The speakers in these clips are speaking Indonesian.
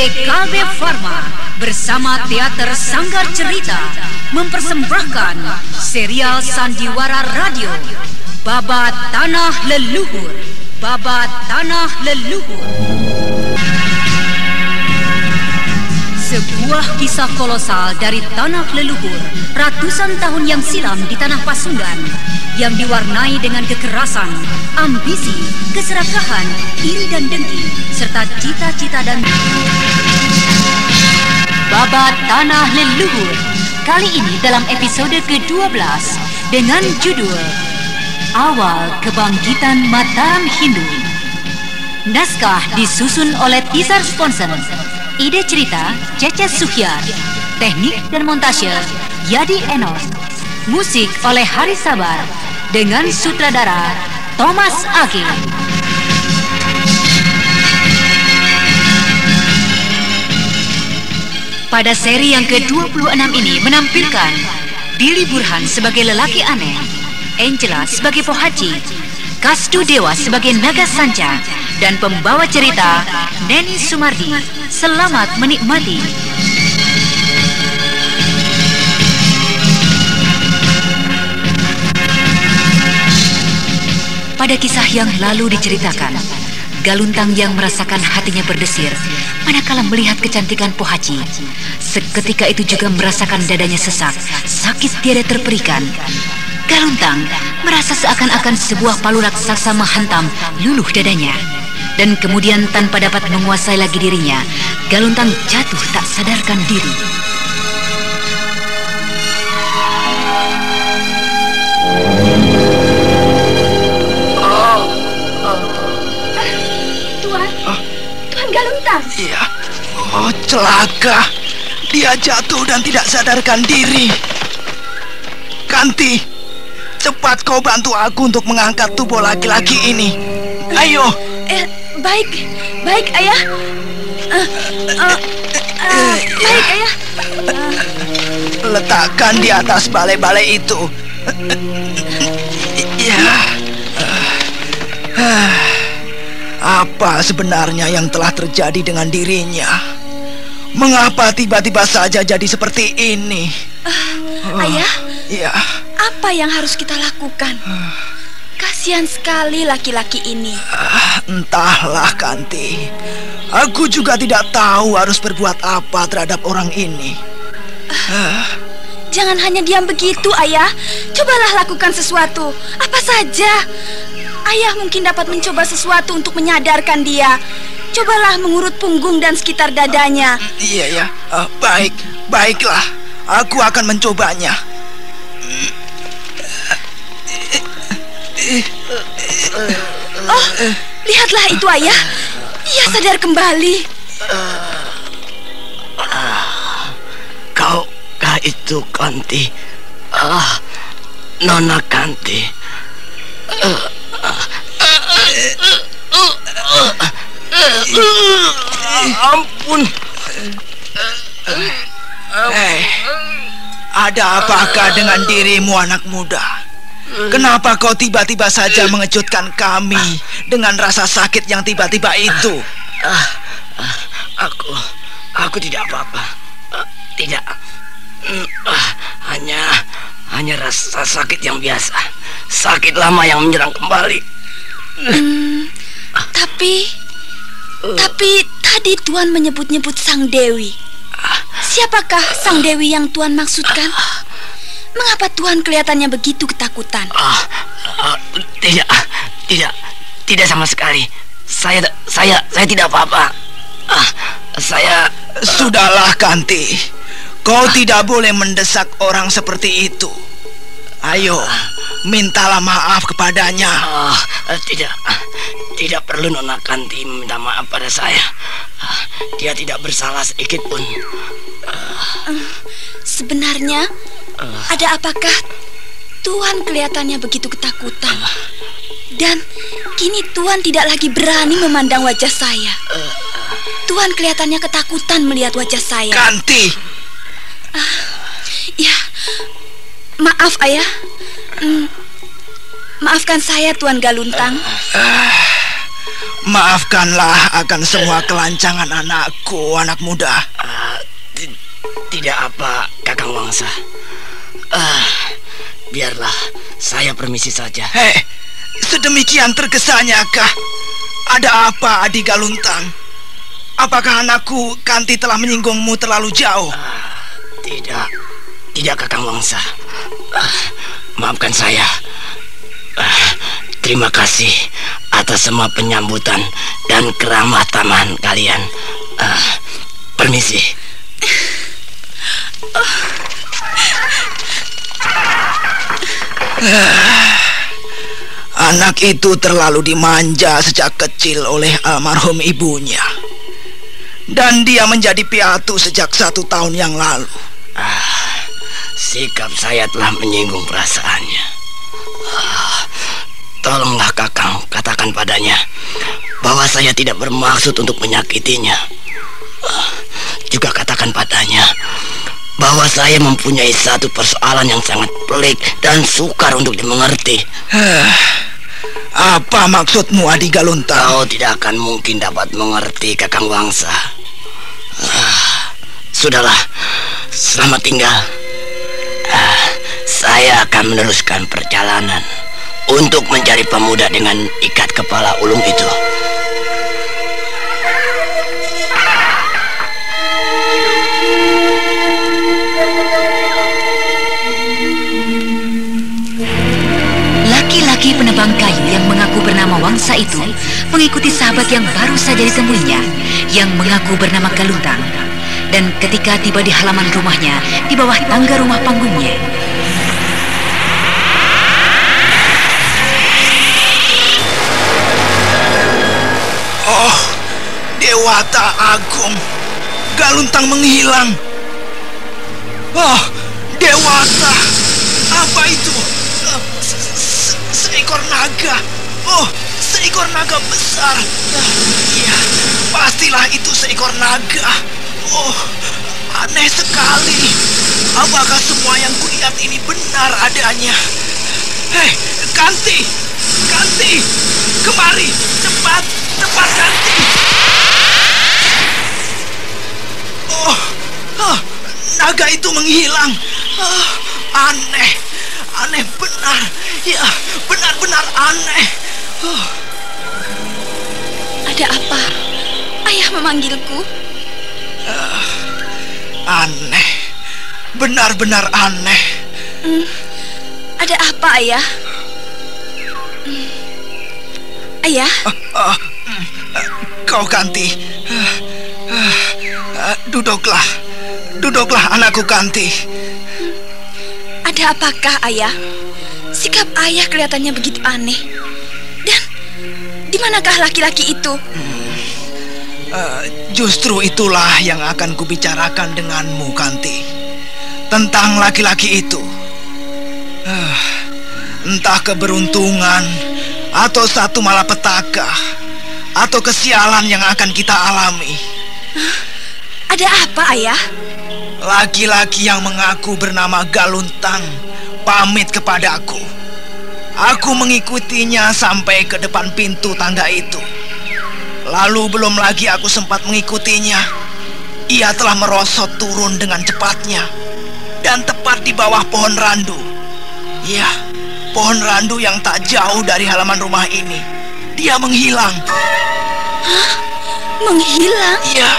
PT Kalbe Farma bersama Teater Sanggar Cerita mempersembahkan serial Sandiwara Radio Babat Tanah Leluhur. Babat Tanah Leluhur. Sebuah kisah kolosal dari tanah leluhur ratusan tahun yang silam di tanah Pasundan yang diwarnai dengan kekerasan, ambisi, keserakahan, iri dan dengki, serta cita-cita dan Babat Tanah Leluhur. Kali ini dalam episode ke-12 dengan judul Awal Kebangkitan Mataram Hindu. Naskah disusun oleh Tisar Sponsen. Ide cerita Cece Suhyar. Teknik dan montase Yadi Enos. Musik oleh Hari Sabar Dengan sutradara Thomas Agi Pada seri yang ke-26 ini menampilkan Billy Burhan sebagai lelaki aneh Angela sebagai Pohaci Kastu Dewa sebagai Naga Sanca dan pembawa cerita Neni Sumardi. Selamat menikmati. Pada kisah yang lalu diceritakan, Galuntang yang merasakan hatinya berdesir manakala melihat kecantikan Pohaci. Seketika itu juga merasakan dadanya sesak, sakit tiada terperikan. Galuntang merasa seakan-akan sebuah palu raksasa menghantam luluh dadanya. Dan kemudian tanpa dapat menguasai lagi dirinya, Galuntang jatuh tak sadarkan diri. Iya. Oh, celaka. Dia jatuh dan tidak sadarkan diri. Kanti, cepat kau bantu aku untuk mengangkat tubuh laki-laki ini. Ayo. Eh, baik, baik ayah. Eh, eh, eh, baik ayah. Letakkan di atas balai-balai itu. Apa sebenarnya yang telah terjadi dengan dirinya? Mengapa tiba-tiba saja jadi seperti ini? Ayah, Ya, apa yang harus kita lakukan? Kasihan sekali laki-laki ini. ah, entahlah Kanti. Aku juga tidak tahu harus berbuat apa terhadap orang ini. Jangan hanya diam begitu, ayah. Cobalah lakukan sesuatu, apa saja. Ayah mungkin dapat mencoba sesuatu untuk menyadarkan dia. Cobalah mengurut punggung dan sekitar dadanya. Iya ya, Ah, baik, baiklah. Aku akan mencobanya. Oh, lihatlah itu ayah. Ia sadar kembali. Kau kah itu Kanti? Ah, Nona Kanti. Ampun. Hei, ada apakah dengan dirimu anak muda? Kenapa kau tiba-tiba saja mengejutkan kami dengan rasa sakit yang tiba-tiba itu? Aku, aku tidak apa-apa. Tidak. Hanya, hanya rasa sakit yang biasa. Sakit lama yang menyerang kembali. Tapi, tapi tadi Tuan menyebut-nyebut Sang Dewi. Siapakah Sang Dewi yang Tuan maksudkan? Mengapa Tuan kelihatannya begitu ketakutan? Ah, ah, tidak, tidak, tidak sama sekali. Saya, saya, saya tidak apa-apa. Ah, saya, Sudahlah, Kanti. Kau tidak boleh mendesak orang seperti itu. Ayo, mintalah maaf kepadanya. ah, tidak, tidak perlu Nona Kanti meminta maaf pada saya. Ah, dia tidak bersalah sedikit pun. Sebenarnya, ada apakah Tuan kelihatannya begitu ketakutan? Dan kini Tuan tidak lagi berani memandang wajah saya. Tuan kelihatannya ketakutan melihat wajah saya. Kanti, Ya, maaf ayah. Hmm, maafkan saya Tuan Galuntang. Maafkanlah akan semua kelancangan anakku, anak muda. Uh, tidak apa, Kakang Wangsa. Uh, biarlah saya permisi saja. Hei, sedemikian tergesanya kah? Ada apa, Adi Galuntang? Apakah anakku Kanti telah menyinggungmu terlalu jauh? Uh, tidak, tidak Kakang Wangsa. Uh, maafkan saya. Uh, terima kasih atas semua penyambutan dan keramah tamahan kalian. Uh, permisi. Anak itu terlalu dimanja sejak kecil oleh almarhum ibunya. Dan dia menjadi piatu sejak satu tahun yang lalu. Ah, sikap saya telah menyinggung perasaannya. Ah, Tolonglah Kakang katakan padanya bahwa saya tidak bermaksud untuk menyakitinya. Juga katakan padanya bahwa saya mempunyai satu persoalan yang sangat pelik dan sukar untuk dimengerti. Apa maksudmu Adi Galunta? Kau tidak akan mungkin dapat mengerti Kakang Wangsa. Sudahlah, selamat tinggal. saya akan meneruskan perjalanan untuk mencari pemuda dengan ikat kepala ulung itu. Laki-laki penebang kayu yang mengaku bernama Wangsa itu mengikuti sahabat yang baru saja ditemuinya yang mengaku bernama Galuntang. Dan ketika tiba di halaman rumahnya, di bawah tangga rumah panggungnya, Dewata Agung. Galuntang menghilang. Oh, Dewata. Apa itu? Se seekor naga. Oh, seekor naga besar. Iya, uh, pastilah itu seekor naga. Oh, aneh sekali. Apakah semua yang kulihat ini benar adanya? Hei, Kanti! Kanti! Kemari! Cepat! Cepat, Kanti! Oh, oh naga itu menghilang. Oh, aneh. Aneh benar. Ya, benar-benar aneh. Oh. Ada apa? Ayah memanggilku? Uh, aneh. Benar-benar aneh. Hmm, ada apa, Ayah? Hmm. Ayah? Uh, uh, kau Kanti. Uh, uh, uh, duduklah. Duduklah anakku Kanti. Ada apakah, Ayah? Sikap ayah kelihatannya begitu aneh. Dan di manakah laki-laki itu? Hmm. Uh, justru itulah yang akan kubicarakan denganmu, Kanti tentang laki-laki itu. Uh, entah keberuntungan atau satu malapetaka atau kesialan yang akan kita alami. Ada apa, Ayah? Laki-laki yang mengaku bernama Galuntang pamit kepadaku. Aku mengikutinya sampai ke depan pintu tangga itu. Lalu belum lagi aku sempat mengikutinya. Ia telah merosot turun dengan cepatnya dan tepat di bawah pohon randu. Ya, pohon randu yang tak jauh dari halaman rumah ini. Dia menghilang. Hah? Menghilang? Iya.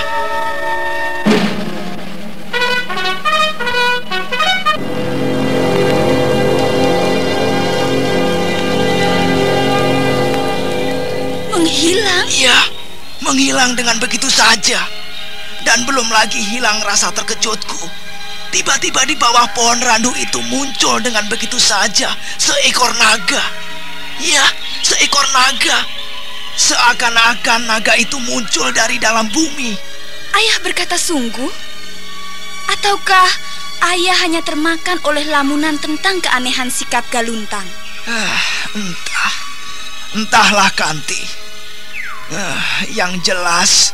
Menghilang? Iya, menghilang dengan begitu saja. Dan belum lagi hilang rasa terkejutku Tiba-tiba di bawah pohon randu itu muncul dengan begitu saja seekor naga. Ya, seekor naga. Seakan-akan naga itu muncul dari dalam bumi. Ayah berkata sungguh? Ataukah ayah hanya termakan oleh lamunan tentang keanehan sikap Galuntang? Ah, entah. Entahlah, Kanti. Ah, yang jelas,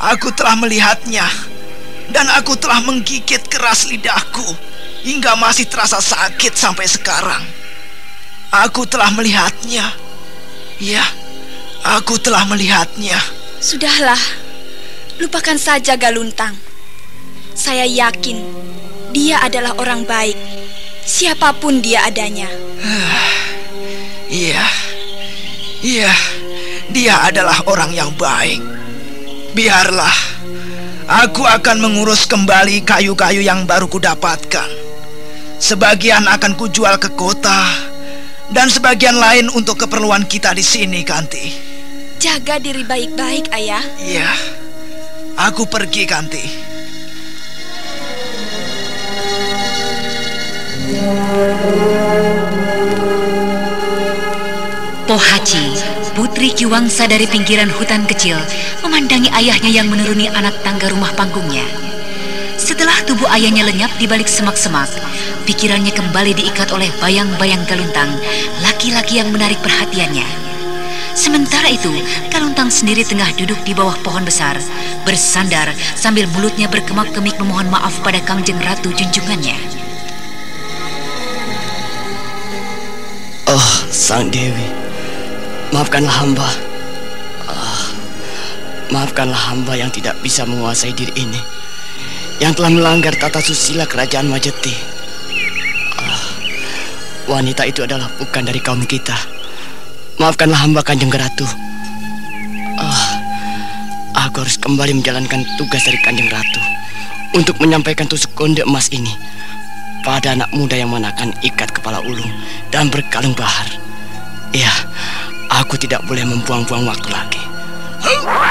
aku telah melihatnya dan aku telah menggigit keras lidahku hingga masih terasa sakit sampai sekarang. Aku telah melihatnya. Ya, Aku telah melihatnya. Sudahlah, lupakan saja Galuntang. Saya yakin dia adalah orang baik, siapa pun dia adanya. Iya, iya, dia adalah orang yang baik. Biarlah, aku akan mengurus kembali kayu-kayu yang baru kudapatkan. Sebagian akan kujual ke kota, dan sebagian lain untuk keperluan kita di sini, Kanti. Jaga diri baik-baik, Ayah. Iya, aku pergi, Kanti. Pohaci, putri Kiwangsa dari pinggiran hutan kecil, memandangi ayahnya yang menuruni anak tangga rumah panggungnya. Tubuh ayahnya lenyap di balik semak-semak, pikirannya kembali diikat oleh bayang-bayang Galuntang, laki-laki yang menarik perhatiannya. Sementara itu, Galuntang sendiri tengah duduk di bawah pohon besar, bersandar sambil mulutnya berkemak-kemik memohon maaf pada Kangjeng Ratu junjungannya. Oh, Sang Dewi, maafkanlah hamba. Ah, maafkanlah hamba yang tidak bisa menguasai diri ini, yang telah melanggar tata susila kerajaan Majeti. Ah, wanita itu adalah bukan dari kaum kita. Maafkanlah hamba Kanjeng Ratu. Ah, aku harus kembali menjalankan tugas dari Kanjeng Ratu untuk menyampaikan tusuk konde emas ini pada anak muda yang menakan ikat kepala ulung dan berkalung bahar. Ya, aku tidak boleh membuang-buang waktu lagi. Ikat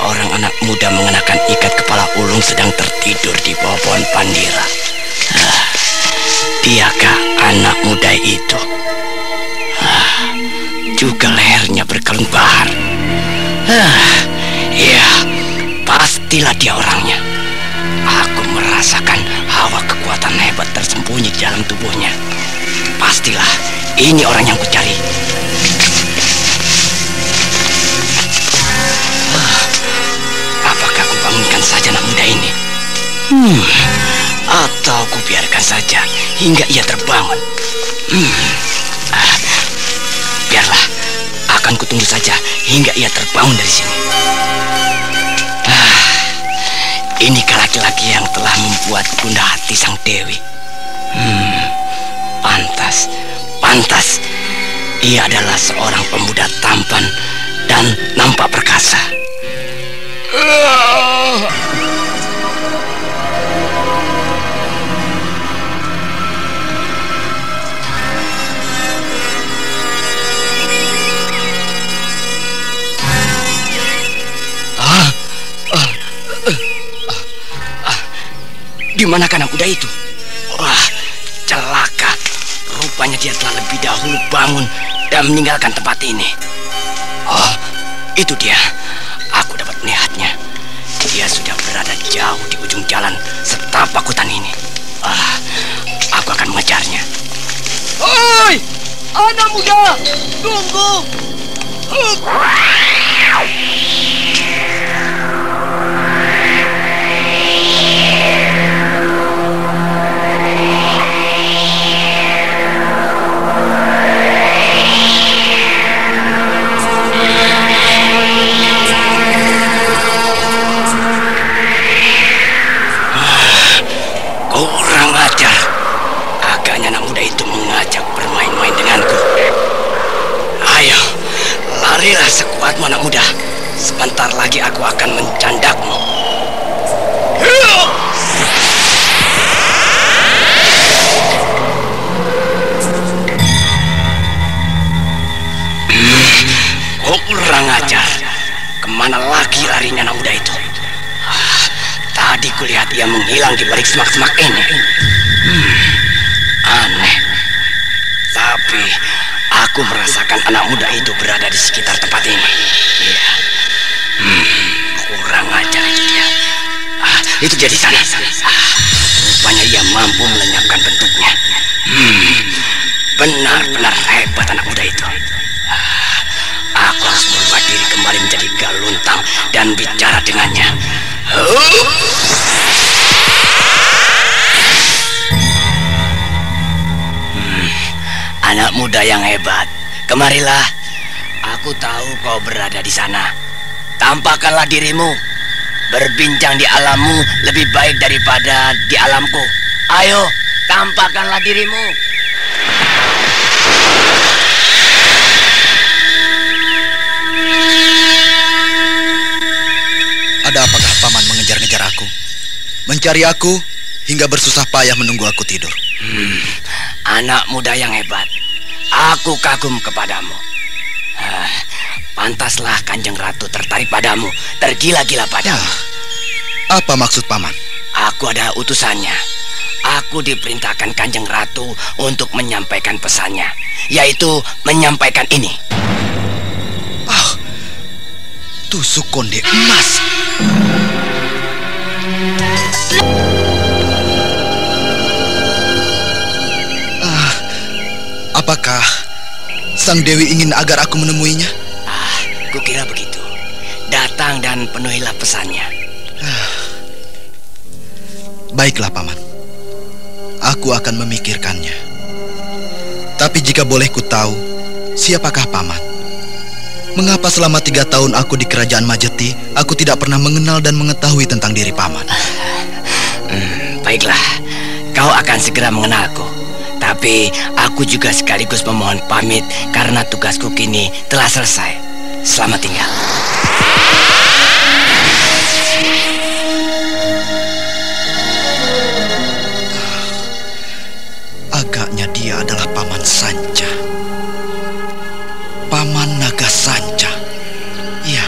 Seorang anak muda mengenakan ikat kepala ulung sedang tertidur di bawah pohon pandira. Ah, Diakah anak muda itu? Ah, Juga lehernya berkalung bahar. Ah, Ya, pastilah dia orangnya. Aku merasakan hawa kekuatan hebat tersembunyi di dalam tubuhnya. Pastilah ini orang yang kucari. Apakah Hmm, atau aku biarkan saja hingga ia terbangun. Hmm, ah, biarlah, akan kutunggu saja hingga ia terbangun dari sini. Ah, inikah laki-laki yang telah membuat bunda hati sang dewi? Hmm, pantas, pantas. Ia adalah seorang pemuda tampan dan nampak perkasa. Di manakah anak muda itu? Wah, celaka. Rupanya dia telah lebih dahulu bangun dan meninggalkan tempat ini. Oh, itu dia. Aku dapat melihatnya. Dia sudah berada jauh di ujung jalan setapak hutan ini. Ah, aku akan mengejarnya. Hoi, anak muda, tunggu. Kurang semak-semak ini. Hmm, aneh. Tapi aku merasakan anak muda itu berada di sekitar tempat ini. Iya. Hmm, kurang ajar itu dia. Ah, itu jadi sana. Ah, rupanya ia mampu melenyapkan bentuknya. Hmm, benar-benar hebat anak muda itu. Ah, aku harus merubah diri kembali menjadi galuntang dan bicara dengannya. Oh. Hmm, anak muda yang hebat, kemarilah. Aku tahu kau berada di sana. Tampakkanlah dirimu. Berbincang di alammu lebih baik daripada di alamku. Ayo, tampakkanlah dirimu. Ada apakah paman mengejar-ngejar aku? Mencari aku hingga bersusah payah menunggu aku tidur. Hmm, anak muda yang hebat. Aku kagum kepadamu. Ah, pantaslah Kanjeng Ratu tertarik padamu, tergila-gila padamu. Ah, apa maksud paman? Aku adalah utusannya. Aku diperintahkan Kanjeng Ratu untuk menyampaikan pesannya, yaitu menyampaikan ini. Ah, tusuk konde emas. Ah, apakah Sang Dewi ingin agar aku menemuinya? Ah, kukira begitu. Datang dan penuhilah pesannya. Baiklah, Paman. Aku akan memikirkannya. Tapi jika boleh ku tahu, siapakah Paman? Mengapa selama tiga tahun aku di kerajaan Majeti, aku tidak pernah mengenal dan mengetahui tentang diri Paman? Baiklah, kau akan segera mengenalku. Tapi aku juga sekaligus memohon pamit karena tugasku kini telah selesai. Selamat tinggal. Agaknya dia adalah Paman Sanca. Paman Naga Sanca. Iya.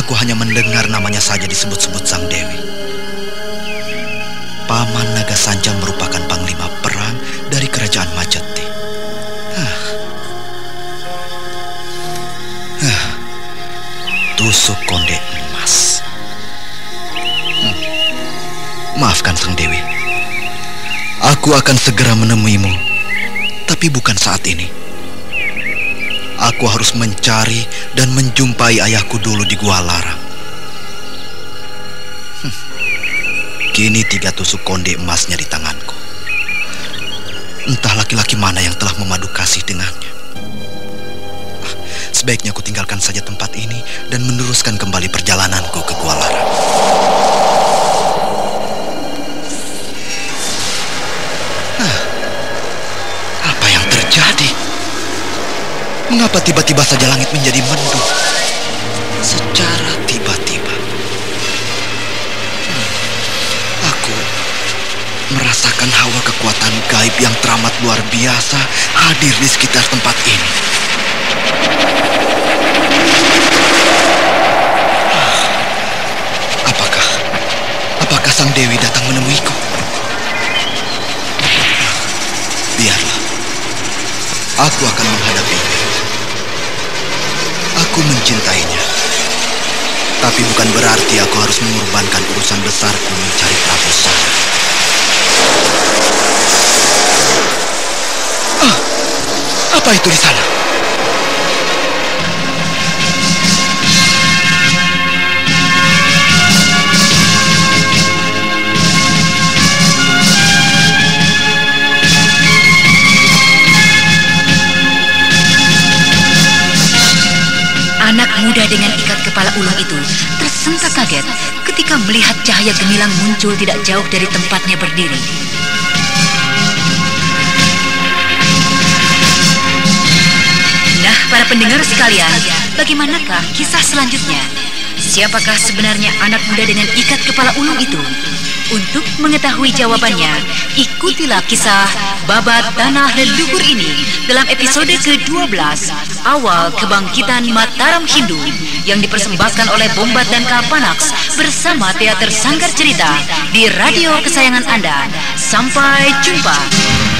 Aku hanya mendengar namanya saja disebut-sebut Sang Dewi. Paman Naga Sanca merupakan panglima perang dari kerajaan Majeti. Hah. Hah. Tusuk konde emas. Hmm. Maafkan Sang Dewi. Aku akan segera menemuimu, tapi bukan saat ini. Aku harus mencari dan menjumpai ayahku dulu di Gua Larang. Kini tiga tusuk konde emasnya di tanganku. Entah laki-laki mana yang telah memadu kasih dengannya. Sebaiknya aku tinggalkan saja tempat ini dan meneruskan kembali perjalananku ke Gua Larang. Apa yang terjadi? Mengapa tiba-tiba saja langit menjadi mendung? Secara kekuatan gaib yang teramat luar biasa hadir di sekitar tempat ini. Ah, Apakah apakah Sang Dewi datang menemuiku? Biarlah. Aku akan menghadapinya. Aku mencintainya. Tapi bukan berarti aku harus mengorbankan urusan besarku mencari Prabu Sara. Ah, apa itu di sana? Anak muda dengan ikat kepala ular itu tersentak kaget ketika melihat cahaya gemilang muncul tidak jauh dari tempatnya berdiri. Nah, para pendengar sekalian, bagaimanakah kisah selanjutnya? Siapakah sebenarnya anak muda dengan ikat kepala ulung itu? Untuk mengetahui jawabannya, ikutilah kisah Babat Tanah Leluhur ini dalam episode ke-12 Awal Kebangkitan Mataram Hindu yang dipersembahkan oleh Bombat dan Kalpanax bersama Teater Sanggar Cerita di radio kesayangan Anda. Sampai jumpa.